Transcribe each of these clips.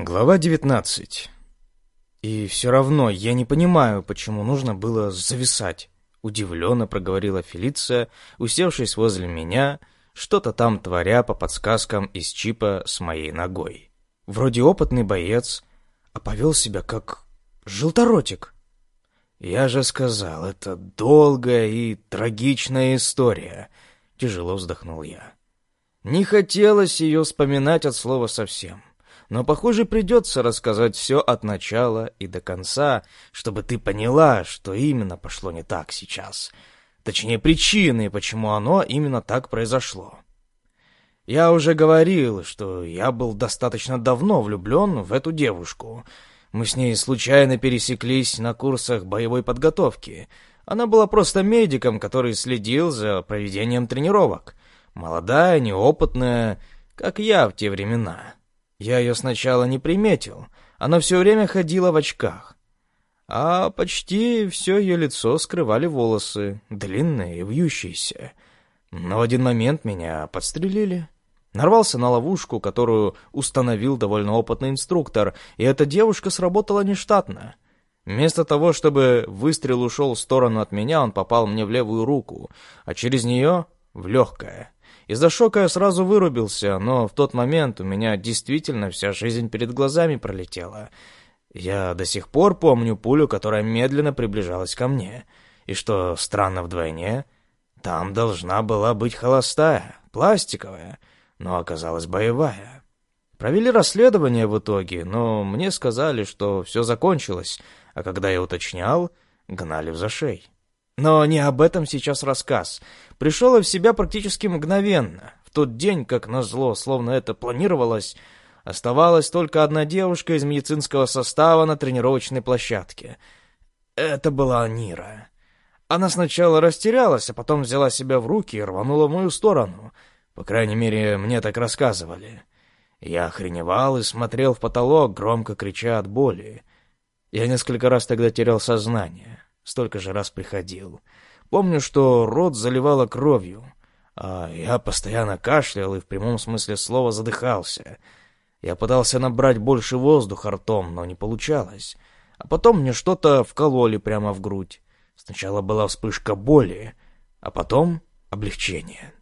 Глава 19. И все равно я не понимаю, почему нужно было зависать. Удивленно проговорила Фелиция, усевшись возле меня, что-то там творя по подсказкам из чипа с моей ногой. Вроде опытный боец, а повел себя как желторотик. Я же сказал, это долгая и трагичная история. Тяжело вздохнул я. Не хотелось ее вспоминать от слова совсем но, похоже, придется рассказать все от начала и до конца, чтобы ты поняла, что именно пошло не так сейчас. Точнее, причины, почему оно именно так произошло. Я уже говорил, что я был достаточно давно влюблен в эту девушку. Мы с ней случайно пересеклись на курсах боевой подготовки. Она была просто медиком, который следил за проведением тренировок. Молодая, неопытная, как я в те времена. Я ее сначала не приметил. Она все время ходила в очках. А почти все ее лицо скрывали волосы, длинные и вьющиеся. Но в один момент меня подстрелили. Нарвался на ловушку, которую установил довольно опытный инструктор, и эта девушка сработала нештатно. Вместо того, чтобы выстрел ушел в сторону от меня, он попал мне в левую руку, а через нее — в легкое. Из-за шока я сразу вырубился, но в тот момент у меня действительно вся жизнь перед глазами пролетела. Я до сих пор помню пулю, которая медленно приближалась ко мне. И что странно вдвойне, там должна была быть холостая, пластиковая, но оказалась боевая. Провели расследование в итоге, но мне сказали, что все закончилось, а когда я уточнял, гнали в зашей. Но не об этом сейчас рассказ. Пришел в себя практически мгновенно. В тот день, как назло, словно это планировалось, оставалась только одна девушка из медицинского состава на тренировочной площадке. Это была Нира. Она сначала растерялась, а потом взяла себя в руки и рванула в мою сторону. По крайней мере, мне так рассказывали. Я охреневал и смотрел в потолок, громко крича от боли. Я несколько раз тогда терял сознание столько же раз приходил. Помню, что рот заливало кровью, а я постоянно кашлял и в прямом смысле слова задыхался. Я пытался набрать больше воздуха ртом, но не получалось. А потом мне что-то вкололи прямо в грудь. Сначала была вспышка боли, а потом облегчение.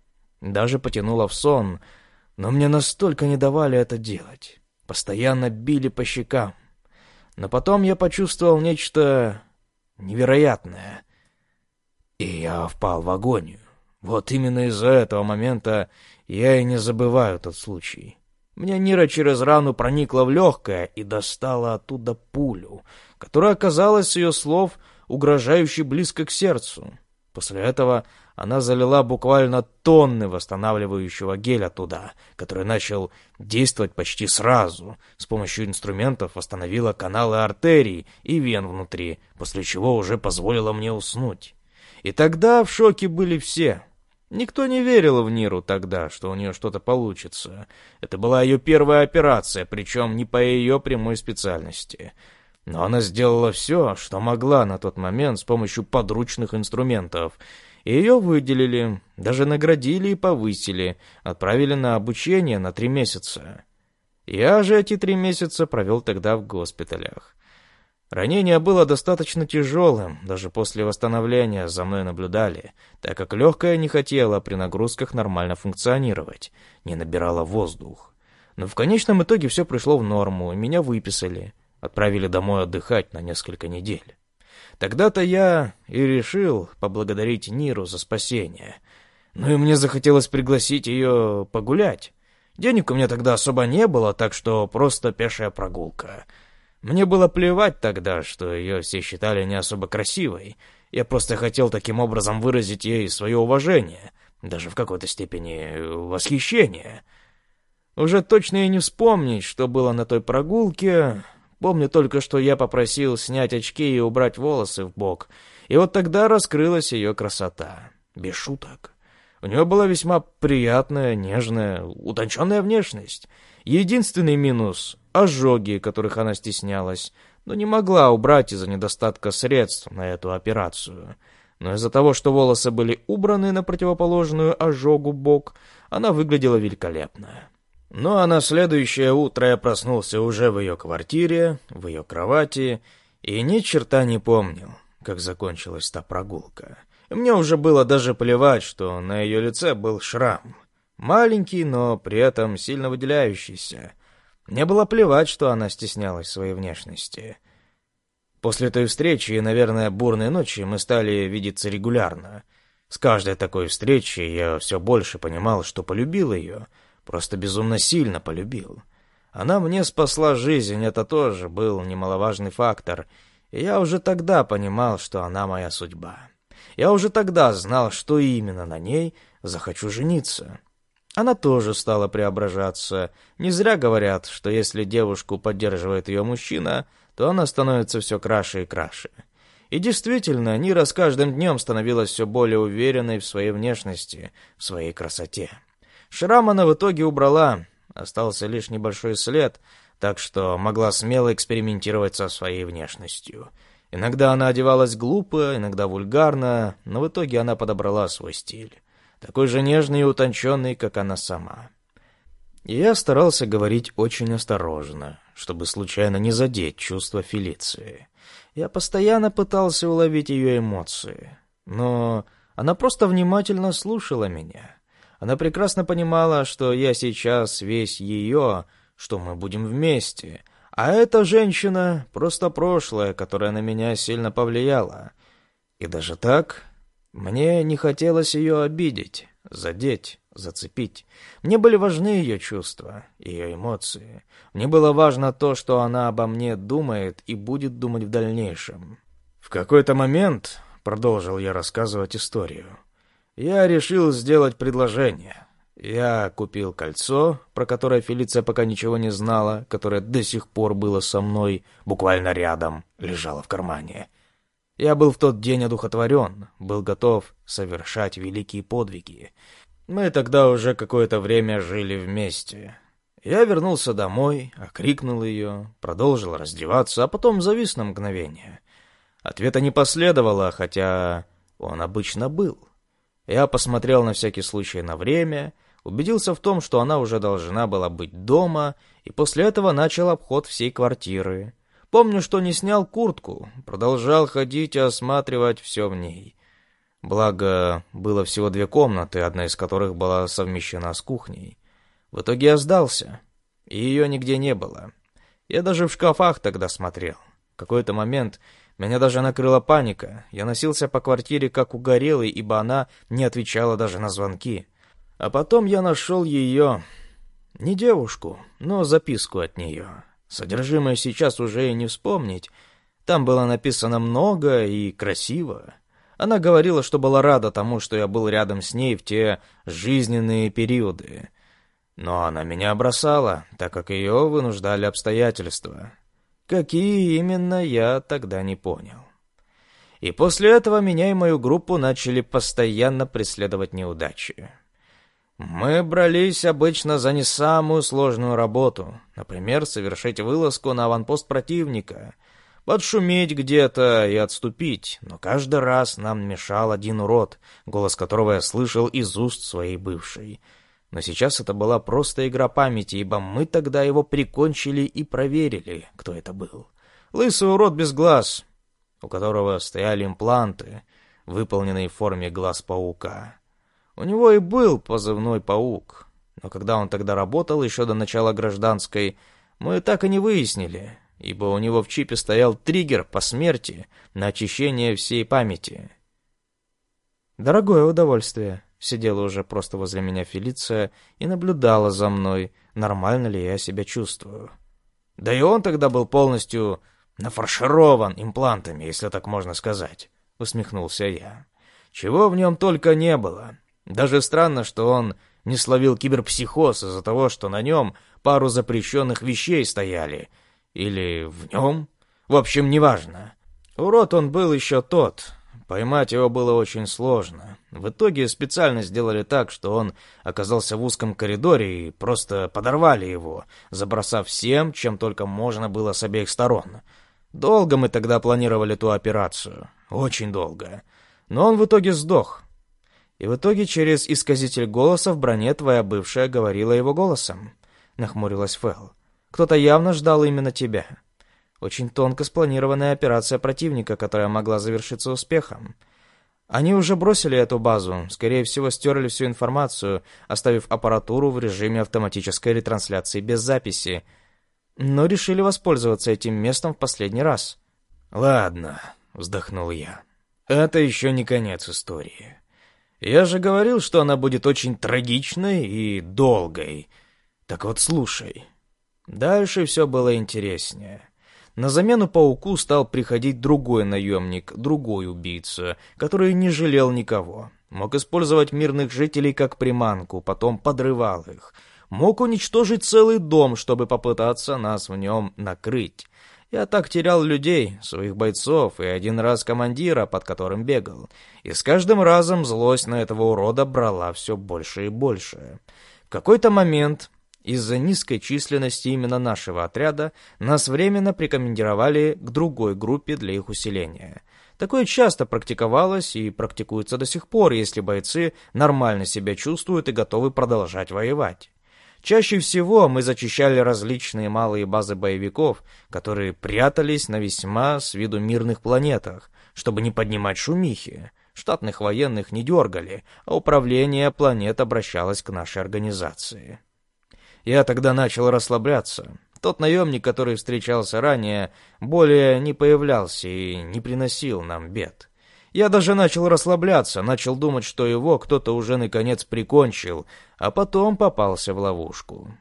Даже потянуло в сон, но мне настолько не давали это делать. Постоянно били по щекам. Но потом я почувствовал нечто невероятное. И я впал в агонию. Вот именно из-за этого момента я и не забываю тот случай. Мне Нира через рану проникла в легкое и достала оттуда пулю, которая оказалась, с ее слов, угрожающе близко к сердцу. После этого она залила буквально тонны восстанавливающего геля туда, который начал действовать почти сразу. С помощью инструментов восстановила каналы артерий и вен внутри, после чего уже позволила мне уснуть. И тогда в шоке были все. Никто не верил в Ниру тогда, что у нее что-то получится. Это была ее первая операция, причем не по ее прямой специальности — но она сделала все, что могла на тот момент с помощью подручных инструментов. Ее выделили, даже наградили и повысили, отправили на обучение на три месяца. Я же эти три месяца провел тогда в госпиталях. Ранение было достаточно тяжелым, даже после восстановления за мной наблюдали, так как легкое не хотело при нагрузках нормально функционировать, не набирало воздух. Но в конечном итоге все пришло в норму, и меня выписали — Отправили домой отдыхать на несколько недель. Тогда-то я и решил поблагодарить Ниру за спасение. Ну и мне захотелось пригласить ее погулять. Денег у меня тогда особо не было, так что просто пешая прогулка. Мне было плевать тогда, что ее все считали не особо красивой. Я просто хотел таким образом выразить ей свое уважение, даже в какой-то степени восхищение. Уже точно и не вспомнить, что было на той прогулке, Помню только, что я попросил снять очки и убрать волосы в бок, и вот тогда раскрылась ее красота. Без шуток. У нее была весьма приятная, нежная, утонченная внешность. Единственный минус — ожоги, которых она стеснялась, но не могла убрать из-за недостатка средств на эту операцию. Но из-за того, что волосы были убраны на противоположную ожогу бок, она выглядела великолепно. Ну а на следующее утро я проснулся уже в ее квартире, в ее кровати, и ни черта не помнил, как закончилась та прогулка. Мне уже было даже плевать, что на ее лице был шрам. Маленький, но при этом сильно выделяющийся. Мне было плевать, что она стеснялась своей внешности. После той встречи и, наверное, бурной ночи мы стали видеться регулярно. С каждой такой встречи я все больше понимал, что полюбил ее, просто безумно сильно полюбил. Она мне спасла жизнь, это тоже был немаловажный фактор, и я уже тогда понимал, что она моя судьба. Я уже тогда знал, что именно на ней захочу жениться. Она тоже стала преображаться. Не зря говорят, что если девушку поддерживает ее мужчина, то она становится все краше и краше. И действительно, Нира с каждым днем становилась все более уверенной в своей внешности, в своей красоте. Шрам она в итоге убрала, остался лишь небольшой след, так что могла смело экспериментировать со своей внешностью. Иногда она одевалась глупо, иногда вульгарно, но в итоге она подобрала свой стиль такой же нежный и утонченный, как она сама. Я старался говорить очень осторожно, чтобы случайно не задеть чувства Фелиции. Я постоянно пытался уловить ее эмоции, но она просто внимательно слушала меня. Она прекрасно понимала, что я сейчас весь ее, что мы будем вместе, а эта женщина — просто прошлое, которое на меня сильно повлияло. И даже так мне не хотелось ее обидеть, задеть, зацепить. Мне были важны ее чувства, ее эмоции. Мне было важно то, что она обо мне думает и будет думать в дальнейшем. В какой-то момент, продолжил я рассказывать историю, я решил сделать предложение. Я купил кольцо, про которое Фелиция пока ничего не знала, которое до сих пор было со мной, буквально рядом, лежало в кармане. Я был в тот день одухотворен, был готов совершать великие подвиги. Мы тогда уже какое-то время жили вместе. Я вернулся домой, окрикнул ее, продолжил раздеваться, а потом завис на мгновение. Ответа не последовало, хотя он обычно был. Я посмотрел на всякий случай на время, убедился в том, что она уже должна была быть дома, и после этого начал обход всей квартиры. Помню, что не снял куртку, продолжал ходить и осматривать все в ней. Благо, было всего две комнаты, одна из которых была совмещена с кухней. В итоге я сдался, и ее нигде не было. Я даже в шкафах тогда смотрел. В какой-то момент меня даже накрыла паника. Я носился по квартире как угорелый, ибо она не отвечала даже на звонки. А потом я нашел ее... Не девушку, но записку от нее. Содержимое сейчас уже и не вспомнить. Там было написано много и красиво. Она говорила, что была рада тому, что я был рядом с ней в те жизненные периоды. Но она меня бросала, так как ее вынуждали обстоятельства. Какие именно, я тогда не понял. И после этого меня и мою группу начали постоянно преследовать неудачи. Мы брались обычно за не самую сложную работу, например, совершить вылазку на аванпост противника, подшуметь где-то и отступить, но каждый раз нам мешал один урод, голос которого я слышал из уст своей бывшей. Но сейчас это была просто игра памяти, ибо мы тогда его прикончили и проверили, кто это был. Лысый урод без глаз, у которого стояли импланты, выполненные в форме глаз паука. У него и был позывной «Паук», но когда он тогда работал, еще до начала гражданской, мы так и не выяснили, ибо у него в чипе стоял триггер по смерти на очищение всей памяти. Дорогое удовольствие. Сидела уже просто возле меня Фелиция и наблюдала за мной, нормально ли я себя чувствую. Да и он тогда был полностью нафарширован имплантами, если так можно сказать, усмехнулся я. Чего в нем только не было. Даже странно, что он не словил киберпсихоз из-за того, что на нем пару запрещенных вещей стояли. Или в нем? В общем, неважно. Урод он был еще тот. Поймать его было очень сложно. В итоге специально сделали так, что он оказался в узком коридоре и просто подорвали его, забросав всем, чем только можно было с обеих сторон. Долго мы тогда планировали ту операцию. Очень долго. Но он в итоге сдох. И в итоге через исказитель голоса в броне твоя бывшая говорила его голосом. — нахмурилась Фэл. «Кто-то явно ждал именно тебя. Очень тонко спланированная операция противника, которая могла завершиться успехом. Они уже бросили эту базу, скорее всего, стерли всю информацию, оставив аппаратуру в режиме автоматической ретрансляции без записи, но решили воспользоваться этим местом в последний раз. «Ладно», — вздохнул я. «Это еще не конец истории. Я же говорил, что она будет очень трагичной и долгой. Так вот, слушай. Дальше все было интереснее». На замену пауку стал приходить другой наемник, другой убийца, который не жалел никого. Мог использовать мирных жителей как приманку, потом подрывал их. Мог уничтожить целый дом, чтобы попытаться нас в нем накрыть. Я так терял людей, своих бойцов и один раз командира, под которым бегал. И с каждым разом злость на этого урода брала все больше и больше. В какой-то момент из-за низкой численности именно нашего отряда нас временно прикомандировали к другой группе для их усиления. Такое часто практиковалось и практикуется до сих пор, если бойцы нормально себя чувствуют и готовы продолжать воевать. Чаще всего мы зачищали различные малые базы боевиков, которые прятались на весьма с виду мирных планетах, чтобы не поднимать шумихи. Штатных военных не дергали, а управление планет обращалось к нашей организации. Я тогда начал расслабляться. Тот наемник, который встречался ранее, более не появлялся и не приносил нам бед. Я даже начал расслабляться, начал думать, что его кто-то уже наконец прикончил, а потом попался в ловушку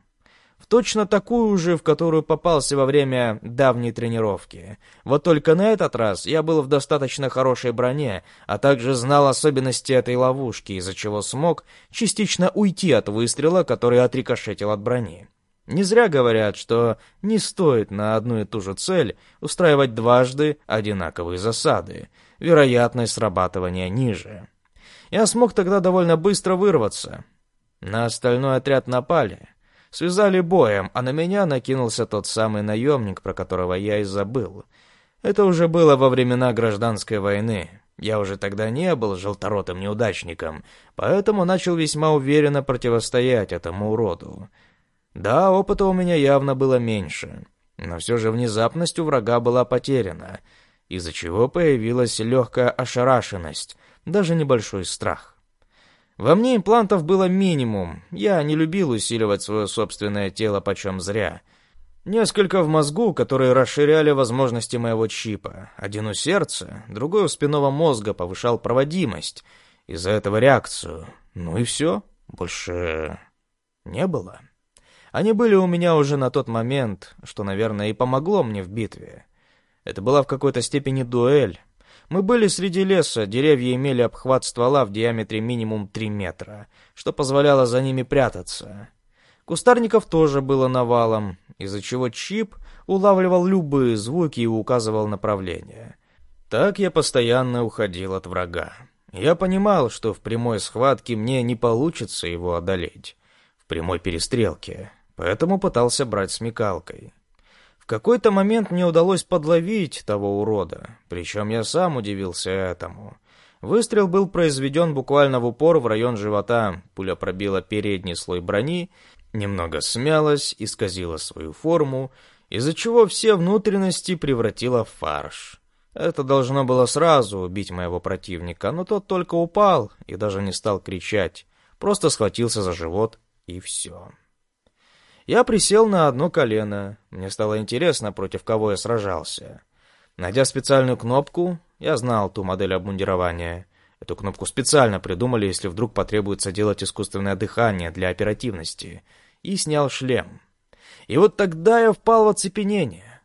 точно такую же, в которую попался во время давней тренировки. Вот только на этот раз я был в достаточно хорошей броне, а также знал особенности этой ловушки, из-за чего смог частично уйти от выстрела, который отрикошетил от брони. Не зря говорят, что не стоит на одну и ту же цель устраивать дважды одинаковые засады. Вероятность срабатывания ниже. Я смог тогда довольно быстро вырваться. На остальной отряд напали. Связали боем, а на меня накинулся тот самый наемник, про которого я и забыл. Это уже было во времена гражданской войны. Я уже тогда не был желторотым неудачником, поэтому начал весьма уверенно противостоять этому уроду. Да, опыта у меня явно было меньше, но все же внезапность у врага была потеряна, из-за чего появилась легкая ошарашенность, даже небольшой страх. Во мне имплантов было минимум. Я не любил усиливать свое собственное тело почем зря. Несколько в мозгу, которые расширяли возможности моего чипа. Один у сердца, другой у спинного мозга повышал проводимость. Из-за этого реакцию. Ну и все. Больше не было. Они были у меня уже на тот момент, что, наверное, и помогло мне в битве. Это была в какой-то степени дуэль, мы были среди леса, деревья имели обхват ствола в диаметре минимум 3 метра, что позволяло за ними прятаться. Кустарников тоже было навалом, из-за чего чип улавливал любые звуки и указывал направление. Так я постоянно уходил от врага. Я понимал, что в прямой схватке мне не получится его одолеть, в прямой перестрелке, поэтому пытался брать смекалкой. В какой-то момент мне удалось подловить того урода, причем я сам удивился этому. Выстрел был произведен буквально в упор в район живота, пуля пробила передний слой брони, немного смялась, исказила свою форму, из-за чего все внутренности превратила в фарш. Это должно было сразу убить моего противника, но тот только упал и даже не стал кричать, просто схватился за живот и все. Я присел на одно колено. Мне стало интересно, против кого я сражался. Найдя специальную кнопку, я знал ту модель обмундирования. Эту кнопку специально придумали, если вдруг потребуется делать искусственное дыхание для оперативности. И снял шлем. И вот тогда я впал в оцепенение.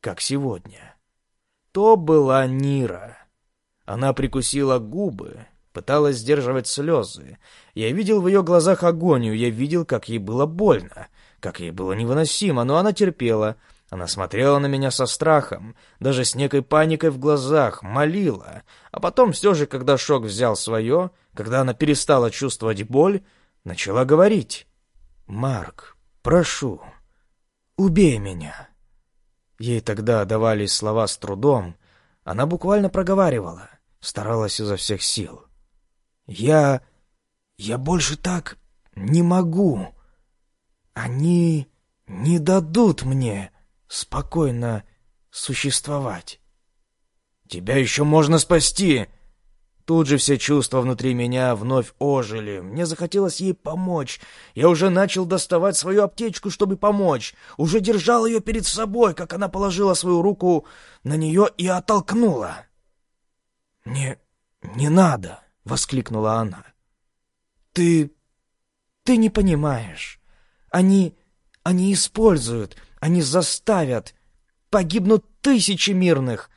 Как сегодня. То была Нира. Она прикусила губы, пыталась сдерживать слезы. Я видел в ее глазах агонию, я видел, как ей было больно. Как ей было невыносимо, но она терпела. Она смотрела на меня со страхом, даже с некой паникой в глазах, молила. А потом все же, когда шок взял свое, когда она перестала чувствовать боль, начала говорить. «Марк, прошу, убей меня». Ей тогда давались слова с трудом. Она буквально проговаривала, старалась изо всех сил. «Я... я больше так не могу». Они не дадут мне спокойно существовать. Тебя еще можно спасти!» Тут же все чувства внутри меня вновь ожили. Мне захотелось ей помочь. Я уже начал доставать свою аптечку, чтобы помочь. Уже держал ее перед собой, как она положила свою руку на нее и оттолкнула. «Не... не надо!» — воскликнула она. «Ты... ты не понимаешь. Они... они используют, они заставят. Погибнут тысячи мирных.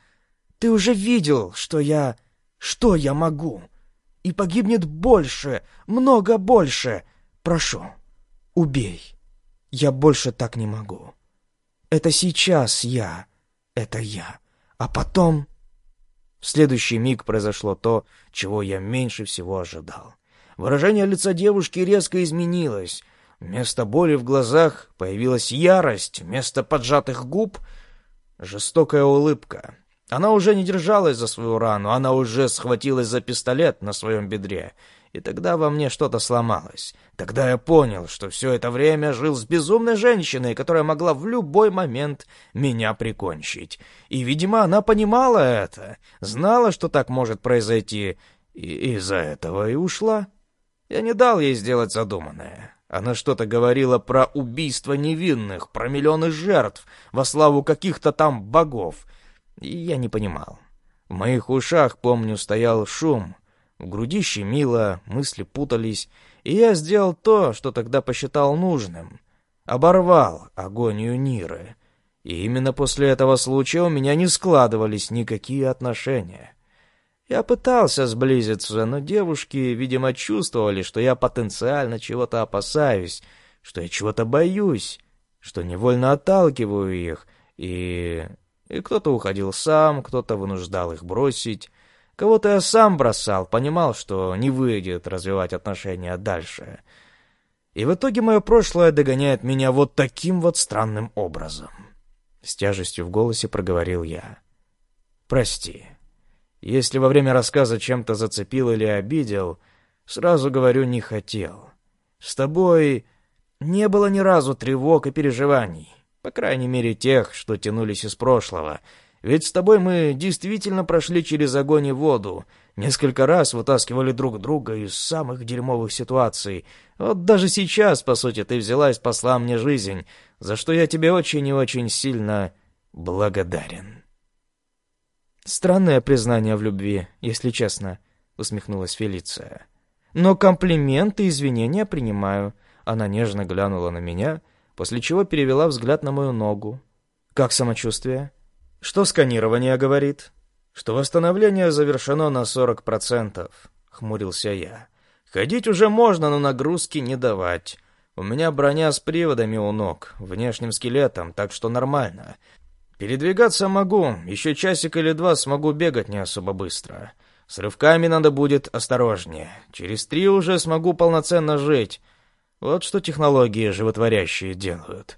Ты уже видел, что я... что я могу. И погибнет больше, много больше. Прошу, убей. Я больше так не могу. Это сейчас я. Это я. А потом... В следующий миг произошло то, чего я меньше всего ожидал. Выражение лица девушки резко изменилось. Вместо боли в глазах появилась ярость, вместо поджатых губ — жестокая улыбка. Она уже не держалась за свою рану, она уже схватилась за пистолет на своем бедре. И тогда во мне что-то сломалось. Тогда я понял, что все это время жил с безумной женщиной, которая могла в любой момент меня прикончить. И, видимо, она понимала это, знала, что так может произойти, и из-за этого и ушла. Я не дал ей сделать задуманное. Она что-то говорила про убийство невинных, про миллионы жертв во славу каких-то там богов. И я не понимал. В моих ушах, помню, стоял шум. В груди щемило, мысли путались. И я сделал то, что тогда посчитал нужным. Оборвал агонию Ниры. И именно после этого случая у меня не складывались никакие отношения. Я пытался сблизиться, но девушки, видимо, чувствовали, что я потенциально чего-то опасаюсь, что я чего-то боюсь, что невольно отталкиваю их, и... И кто-то уходил сам, кто-то вынуждал их бросить. Кого-то я сам бросал, понимал, что не выйдет развивать отношения дальше. И в итоге мое прошлое догоняет меня вот таким вот странным образом. С тяжестью в голосе проговорил я. «Прости». Если во время рассказа чем-то зацепил или обидел, сразу говорю, не хотел. С тобой не было ни разу тревог и переживаний, по крайней мере тех, что тянулись из прошлого. Ведь с тобой мы действительно прошли через огонь и воду, несколько раз вытаскивали друг друга из самых дерьмовых ситуаций. Вот даже сейчас, по сути, ты взялась спасла мне жизнь, за что я тебе очень и очень сильно благодарен. «Странное признание в любви, если честно», — усмехнулась Фелиция. «Но комплименты и извинения принимаю». Она нежно глянула на меня, после чего перевела взгляд на мою ногу. «Как самочувствие?» «Что сканирование говорит?» «Что восстановление завершено на сорок процентов», — хмурился я. «Ходить уже можно, но нагрузки не давать. У меня броня с приводами у ног, внешним скелетом, так что нормально. Передвигаться могу, еще часик или два смогу бегать не особо быстро. С рывками надо будет осторожнее. Через три уже смогу полноценно жить. Вот что технологии животворящие делают.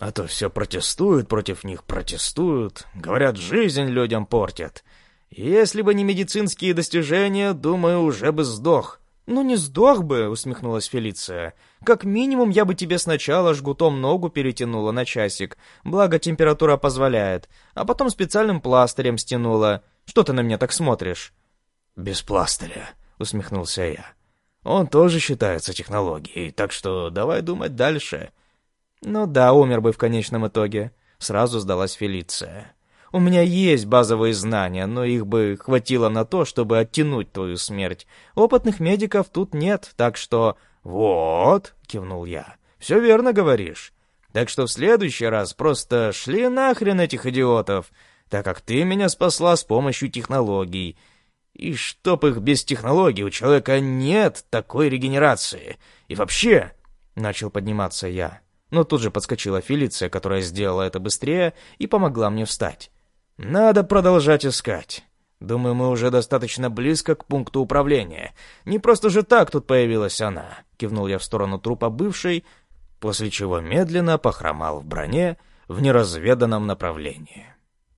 А то все протестуют против них, протестуют. Говорят, жизнь людям портят. Если бы не медицинские достижения, думаю, уже бы сдох. «Ну не сдох бы», — усмехнулась Фелиция. «Как минимум я бы тебе сначала жгутом ногу перетянула на часик, благо температура позволяет, а потом специальным пластырем стянула. Что ты на меня так смотришь?» «Без пластыря», — усмехнулся я. «Он тоже считается технологией, так что давай думать дальше». «Ну да, умер бы в конечном итоге», — сразу сдалась Фелиция. У меня есть базовые знания, но их бы хватило на то, чтобы оттянуть твою смерть. Опытных медиков тут нет, так что...» «Вот», — кивнул я, — «все верно говоришь. Так что в следующий раз просто шли нахрен этих идиотов, так как ты меня спасла с помощью технологий. И чтоб их без технологий, у человека нет такой регенерации. И вообще...» — начал подниматься я. Но тут же подскочила Фелиция, которая сделала это быстрее и помогла мне встать. Надо продолжать искать. Думаю, мы уже достаточно близко к пункту управления. Не просто же так тут появилась она. Кивнул я в сторону трупа бывшей, после чего медленно похромал в броне в неразведанном направлении.